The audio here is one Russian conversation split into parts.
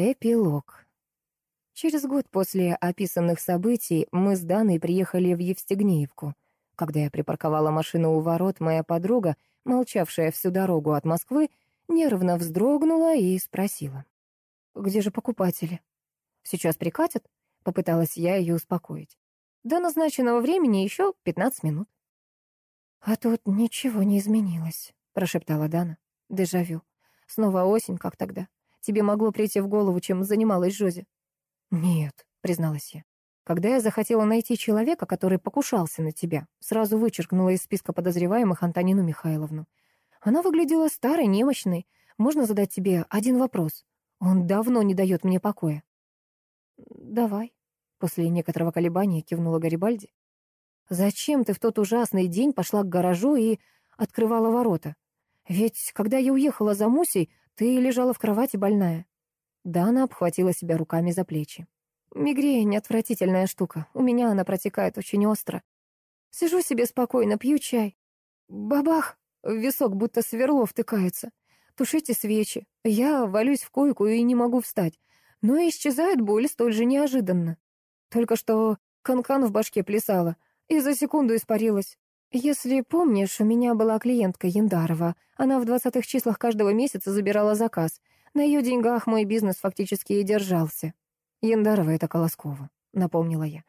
Эпилог. Через год после описанных событий мы с Даной приехали в Евстигнеевку. Когда я припарковала машину у ворот, моя подруга, молчавшая всю дорогу от Москвы, нервно вздрогнула и спросила. «Где же покупатели?» «Сейчас прикатят?» — попыталась я ее успокоить. «До назначенного времени еще пятнадцать минут». «А тут ничего не изменилось», — прошептала Дана. «Дежавю. Снова осень, как тогда. Тебе могло прийти в голову, чем занималась Жози?» «Нет», — призналась я. «Когда я захотела найти человека, который покушался на тебя, сразу вычеркнула из списка подозреваемых Антонину Михайловну. Она выглядела старой, немощной. Можно задать тебе один вопрос? Он давно не дает мне покоя». «Давай», — после некоторого колебания кивнула Гарибальди. «Зачем ты в тот ужасный день пошла к гаражу и открывала ворота? Ведь когда я уехала за Мусей, ты лежала в кровати больная. Дана обхватила себя руками за плечи. Мигрень — отвратительная штука. У меня она протекает очень остро. Сижу себе спокойно, пью чай. Бабах! В висок будто сверло втыкается. Тушите свечи. Я валюсь в койку и не могу встать. Но исчезает боль столь же неожиданно. Только что канкан -кан в башке плясала и за секунду испарилась. «Если помнишь, у меня была клиентка Яндарова. Она в двадцатых числах каждого месяца забирала заказ. На ее деньгах мой бизнес фактически и держался. Яндарова — это Колоскова», — напомнила я.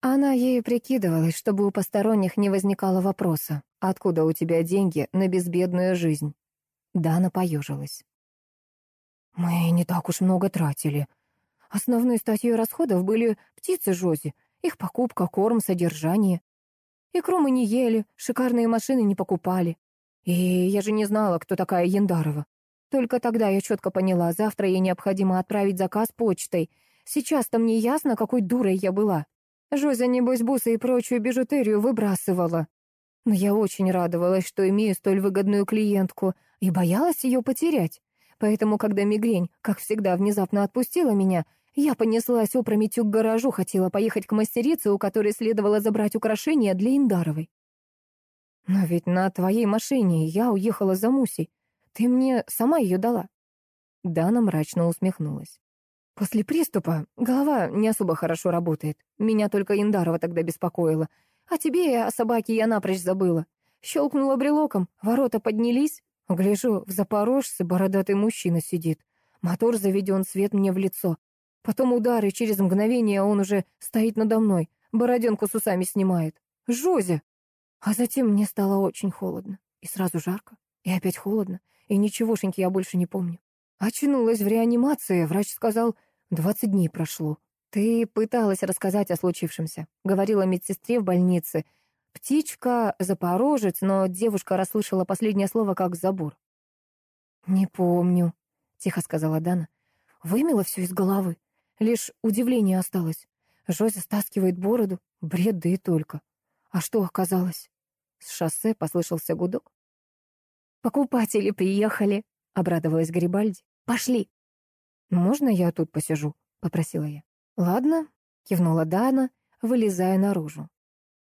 Она ею прикидывалась, чтобы у посторонних не возникало вопроса, откуда у тебя деньги на безбедную жизнь. Дана поежилась. «Мы не так уж много тратили. Основной статьей расходов были птицы Жози, их покупка, корм, содержание. Икру мы не ели, шикарные машины не покупали. И я же не знала, кто такая Яндарова. Только тогда я четко поняла, завтра ей необходимо отправить заказ почтой. Сейчас-то мне ясно, какой дурой я была. Жозя, небось, бусы и прочую бижутерию выбрасывала. Но я очень радовалась, что имею столь выгодную клиентку, и боялась ее потерять. Поэтому, когда мигрень, как всегда, внезапно отпустила меня, я понеслась опрометью к гаражу, хотела поехать к мастерице, у которой следовало забрать украшения для Индаровой. Но ведь на твоей машине я уехала за Мусей. Ты мне сама ее дала. Дана мрачно усмехнулась. После приступа голова не особо хорошо работает. Меня только Индарова тогда беспокоила. А тебе и о собаке я напрочь забыла. Щелкнула брелоком, ворота поднялись. Гляжу, в Запорожце бородатый мужчина сидит. Мотор заведен, свет мне в лицо. Потом удары, через мгновение он уже стоит надо мной, бороденку с усами снимает. Жозя! А затем мне стало очень холодно. И сразу жарко. И опять холодно. И ничегошеньки я больше не помню. Очнулась в реанимации. Врач сказал, двадцать дней прошло. Ты пыталась рассказать о случившемся. Говорила медсестре в больнице. Птичка, запорожец, но девушка расслышала последнее слово как забор. «Не помню», — тихо сказала Дана. Вымела все из головы. Лишь удивление осталось. Жозя стаскивает бороду. Бред, да и только. А что оказалось? С шоссе послышался гудок. «Покупатели приехали», — обрадовалась Гарибальди. «Пошли». «Можно я тут посижу?» — попросила я. «Ладно», — кивнула Дана, вылезая наружу.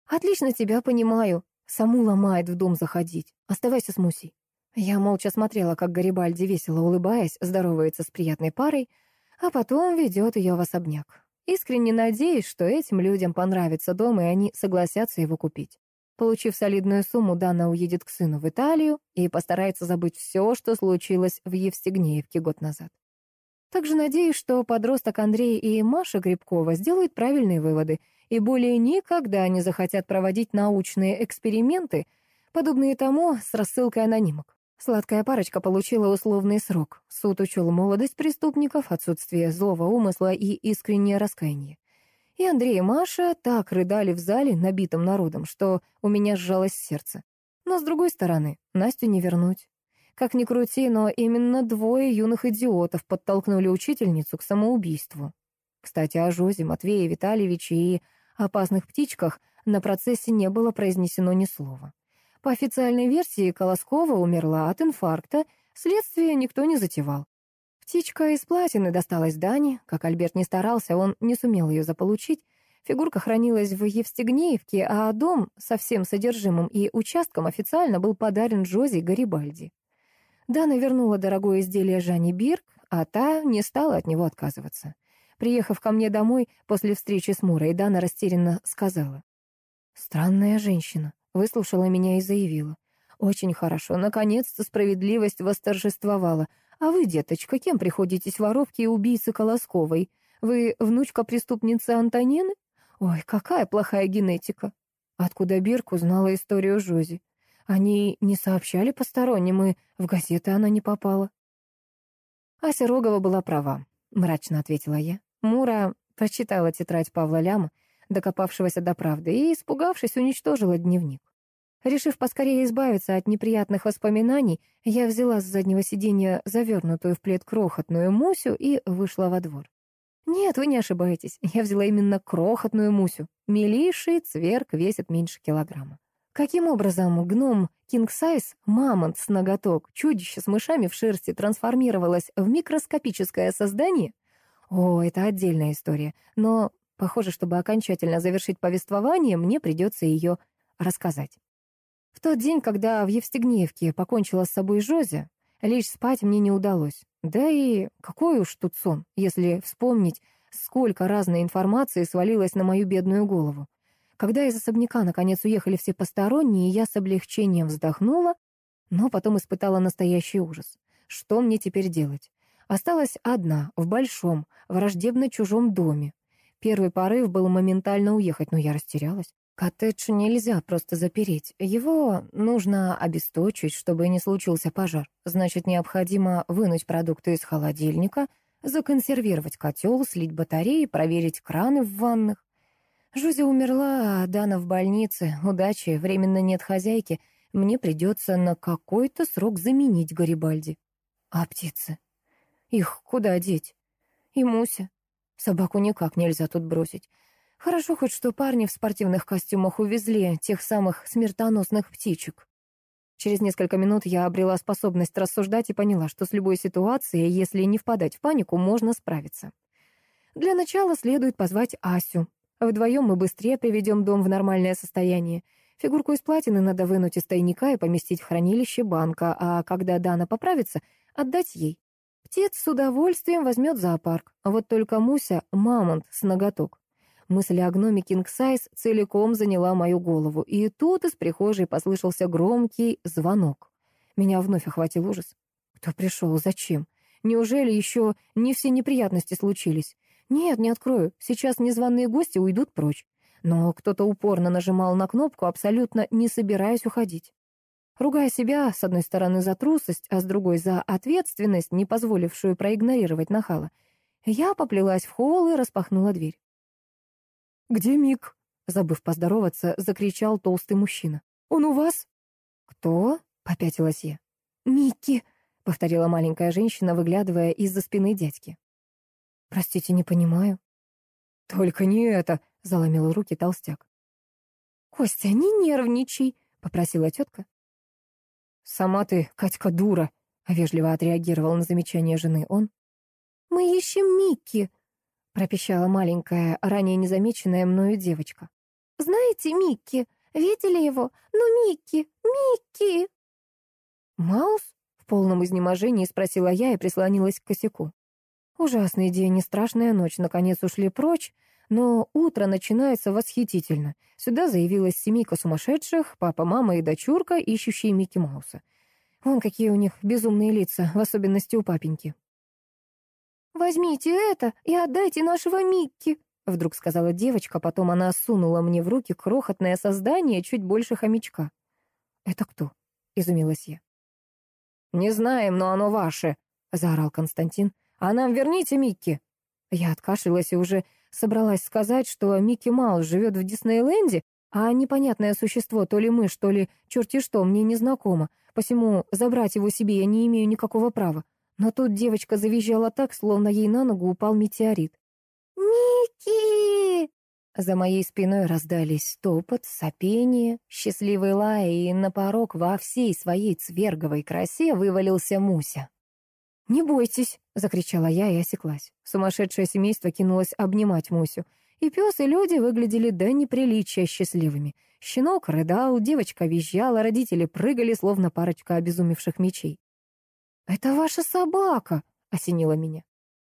«Отлично тебя понимаю. Саму ломает в дом заходить. Оставайся с Мусей». Я молча смотрела, как Гарибальди, весело улыбаясь, здоровается с приятной парой, а потом ведет ее в особняк. Искренне надеюсь, что этим людям понравится дом, и они согласятся его купить. Получив солидную сумму, Дана уедет к сыну в Италию и постарается забыть все, что случилось в Евстигнеевке год назад. Также надеюсь, что подросток Андрей и Маша Грибкова сделают правильные выводы и более никогда не захотят проводить научные эксперименты, подобные тому с рассылкой анонимок. Сладкая парочка получила условный срок. Суд учел молодость преступников, отсутствие злого умысла и искреннее раскаяние. И Андрей и Маша так рыдали в зале, набитым народом, что у меня сжалось сердце. Но, с другой стороны, Настю не вернуть. Как ни крути, но именно двое юных идиотов подтолкнули учительницу к самоубийству. Кстати, о Жозе, Матвее Витальевиче и опасных птичках на процессе не было произнесено ни слова. По официальной версии, Колоскова умерла от инфаркта, следствие никто не затевал. Птичка из платины досталась Дане, как Альберт не старался, он не сумел ее заполучить. Фигурка хранилась в Евстигнеевке, а дом со всем содержимым и участком официально был подарен Джози Гарибальди. Дана вернула дорогое изделие Жанне Бирк, а та не стала от него отказываться. Приехав ко мне домой после встречи с Мурой, Дана растерянно сказала. «Странная женщина», выслушала меня и заявила. «Очень хорошо, наконец-то справедливость восторжествовала. А вы, деточка, кем приходитесь воровки и убийцы Колосковой? Вы внучка преступницы Антонины? Ой, какая плохая генетика!» Откуда Бирк узнала историю Жози? Они не сообщали посторонним, и в газеты она не попала. Ася Рогова была права, мрачно ответила я. Мура прочитала тетрадь Павла Ляма, докопавшегося до правды, и, испугавшись, уничтожила дневник. Решив поскорее избавиться от неприятных воспоминаний, я взяла с заднего сиденья завернутую в плед крохотную Мусю и вышла во двор. Нет, вы не ошибаетесь, я взяла именно крохотную Мусю. Милейший цверк весит меньше килограмма. Каким образом гном Size, мамонт с ноготок, чудище с мышами в шерсти трансформировалось в микроскопическое создание? О, это отдельная история. Но, похоже, чтобы окончательно завершить повествование, мне придется ее рассказать. В тот день, когда в Евстигнеевке покончила с собой Жозе, лишь спать мне не удалось. Да и какой уж тут сон, если вспомнить, сколько разной информации свалилось на мою бедную голову. Когда из особняка наконец уехали все посторонние, я с облегчением вздохнула, но потом испытала настоящий ужас. Что мне теперь делать? Осталась одна, в большом, враждебно чужом доме. Первый порыв был моментально уехать, но я растерялась. Коттедж нельзя просто запереть. Его нужно обесточить, чтобы не случился пожар. Значит, необходимо вынуть продукты из холодильника, законсервировать котел, слить батареи, проверить краны в ваннах. Жузя умерла, а Дана в больнице. Удачи, временно нет хозяйки. Мне придется на какой-то срок заменить Гарибальди. А птицы? Их куда деть? И Муся? Собаку никак нельзя тут бросить. Хорошо хоть, что парни в спортивных костюмах увезли тех самых смертоносных птичек. Через несколько минут я обрела способность рассуждать и поняла, что с любой ситуацией, если не впадать в панику, можно справиться. Для начала следует позвать Асю. Вдвоем мы быстрее приведем дом в нормальное состояние. Фигурку из платины надо вынуть из тайника и поместить в хранилище банка, а когда Дана поправится, отдать ей. Птиц с удовольствием возьмет зоопарк, а вот только Муся — мамонт с ноготок. Мысль о гноме Кинг Сайз целиком заняла мою голову, и тут из прихожей послышался громкий звонок. Меня вновь охватил ужас. Кто пришел? Зачем? Неужели еще не все неприятности случились? Нет, не открою. Сейчас незваные гости уйдут прочь. Но кто-то упорно нажимал на кнопку, абсолютно не собираясь уходить. Ругая себя, с одной стороны, за трусость, а с другой — за ответственность, не позволившую проигнорировать нахала, я поплелась в холл и распахнула дверь. «Где Мик?» — забыв поздороваться, закричал толстый мужчина. «Он у вас?» «Кто?» — попятилась я. «Микки!» — повторила маленькая женщина, выглядывая из-за спины дядьки. «Простите, не понимаю». «Только не это!» — заломил руки толстяк. «Костя, не нервничай!» — попросила тетка. «Сама ты, Катька, дура!» — вежливо отреагировал на замечание жены он. «Мы ищем Микки!» — пропищала маленькая, ранее незамеченная мною девочка. «Знаете Микки? Видели его? Ну, Микки! Микки!» «Маус?» — в полном изнеможении спросила я и прислонилась к косяку. Ужасный день и страшная ночь наконец ушли прочь, но утро начинается восхитительно. Сюда заявилась семейка сумасшедших, папа, мама и дочурка, ищущие Микки Мауса. Вон какие у них безумные лица, в особенности у папеньки. «Возьмите это и отдайте нашего Микки», — вдруг сказала девочка, потом она сунула мне в руки крохотное создание чуть больше хомячка. «Это кто?» — изумилась я. «Не знаем, но оно ваше», — заорал Константин. «А нам верните Микки!» Я откашлялась и уже собралась сказать, что Микки Маус живет в Диснейленде, а непонятное существо, то ли мышь, то ли черти что, мне не знакомо, посему забрать его себе я не имею никакого права. Но тут девочка завизжала так, словно ей на ногу упал метеорит. «Микки!» За моей спиной раздались стопот, сопение, счастливый лай, и на порог во всей своей цверговой красе вывалился Муся. «Не бойтесь!» — закричала я и осеклась. Сумасшедшее семейство кинулось обнимать Мусю. И пес, и люди выглядели до неприличия счастливыми. Щенок рыдал, девочка визжала, родители прыгали, словно парочка обезумевших мечей. «Это ваша собака!» — осенила меня.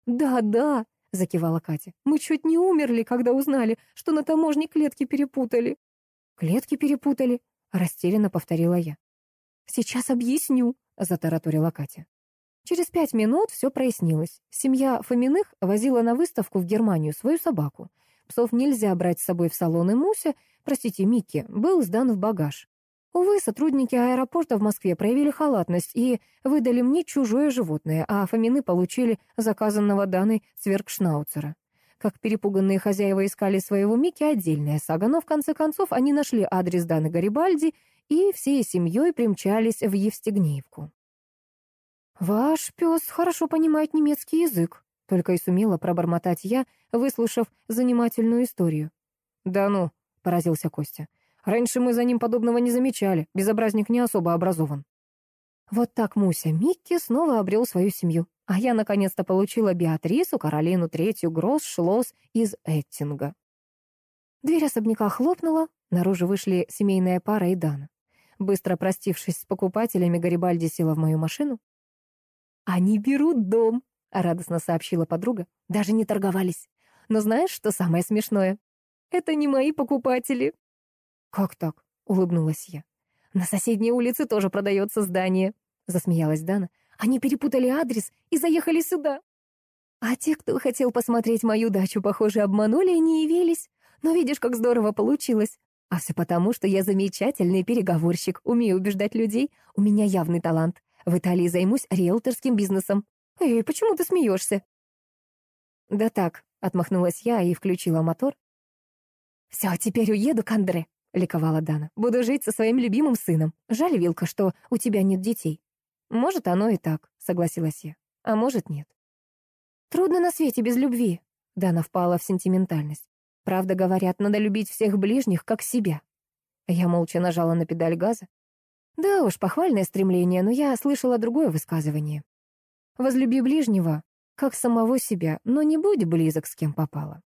«Да, да», — закивала Катя. «Мы чуть не умерли, когда узнали, что на таможне клетки перепутали». «Клетки перепутали?» — растерянно повторила я. «Сейчас объясню», — затараторила Катя. Через пять минут все прояснилось. Семья Фоминых возила на выставку в Германию свою собаку. Псов нельзя брать с собой в салон, и Муся, простите, Микки, был сдан в багаж. Увы, сотрудники аэропорта в Москве проявили халатность и выдали мне чужое животное, а Фомины получили заказанного Даной сверкшнауцера. Как перепуганные хозяева искали своего Микки, отдельная сага, но в конце концов они нашли адрес Даны Гарибальди и всей семьей примчались в Евстигнеевку. «Ваш пес хорошо понимает немецкий язык», — только и сумела пробормотать я, выслушав занимательную историю. «Да ну», — поразился Костя, — Раньше мы за ним подобного не замечали, безобразник не особо образован. Вот так Муся Микки снова обрел свою семью, а я наконец-то получила Беатрису, Каролину Третью, Гросс, Шлосс из Эттинга. Дверь особняка хлопнула, наружу вышли семейная пара и Дана. Быстро простившись с покупателями, Гарибальди села в мою машину. «Они берут дом», — радостно сообщила подруга. «Даже не торговались. Но знаешь, что самое смешное? Это не мои покупатели, «Как так?» — улыбнулась я. «На соседней улице тоже продается здание», — засмеялась Дана. «Они перепутали адрес и заехали сюда». «А те, кто хотел посмотреть мою дачу, похоже, обманули и не явились. Но видишь, как здорово получилось. А все потому, что я замечательный переговорщик, умею убеждать людей, у меня явный талант. В Италии займусь риэлторским бизнесом. Эй, почему ты смеешься?» «Да так», — отмахнулась я и включила мотор. «Все, теперь уеду к Андре», — ликовала Дана. «Буду жить со своим любимым сыном. Жаль, Вилка, что у тебя нет детей». «Может, оно и так», — согласилась я. «А может, нет». «Трудно на свете без любви», — Дана впала в сентиментальность. «Правда, говорят, надо любить всех ближних, как себя». Я молча нажала на педаль газа. Да уж, похвальное стремление, но я слышала другое высказывание. «Возлюби ближнего, как самого себя, но не будь близок с кем попало».